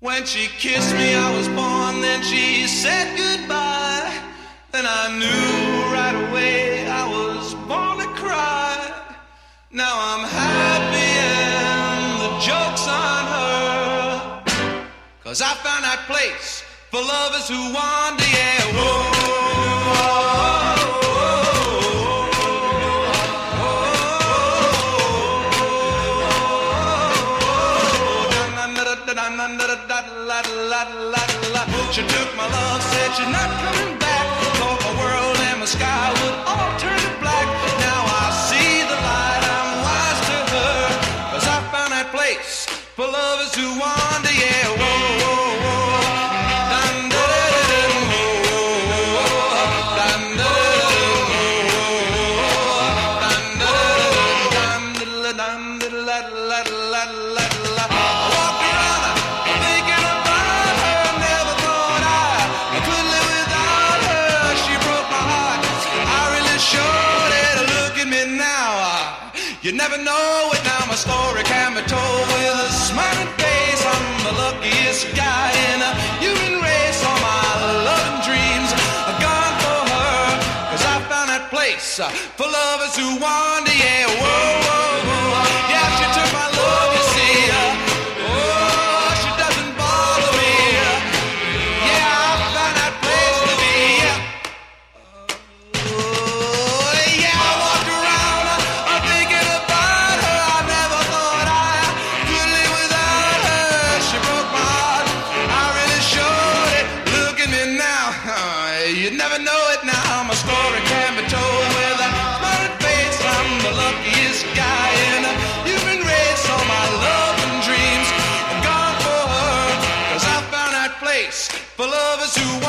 When she kissed me, I was born, then she said goodbye. Then I knew right away I was born to cry. Now I'm happy and the joke's on her. Cause I found that place for lovers who wander, yeah. Whoa. She took my love, said she's not coming back. Thought my world and my sky would all turn to black. Now I see the light, I'm wise to her. Cause I found that place for lovers who wander, You never know it now. My story can be told with a smiling face. I'm the luckiest guy in a human race. All my love and dreams are gone for her. Cause I found that place uh, for lovers who wander. Yeah, never know it now. My story can be told with a smiling face. I'm the luckiest guy in a human race. All my love and dreams are gone for her. Cause I found that place for lovers who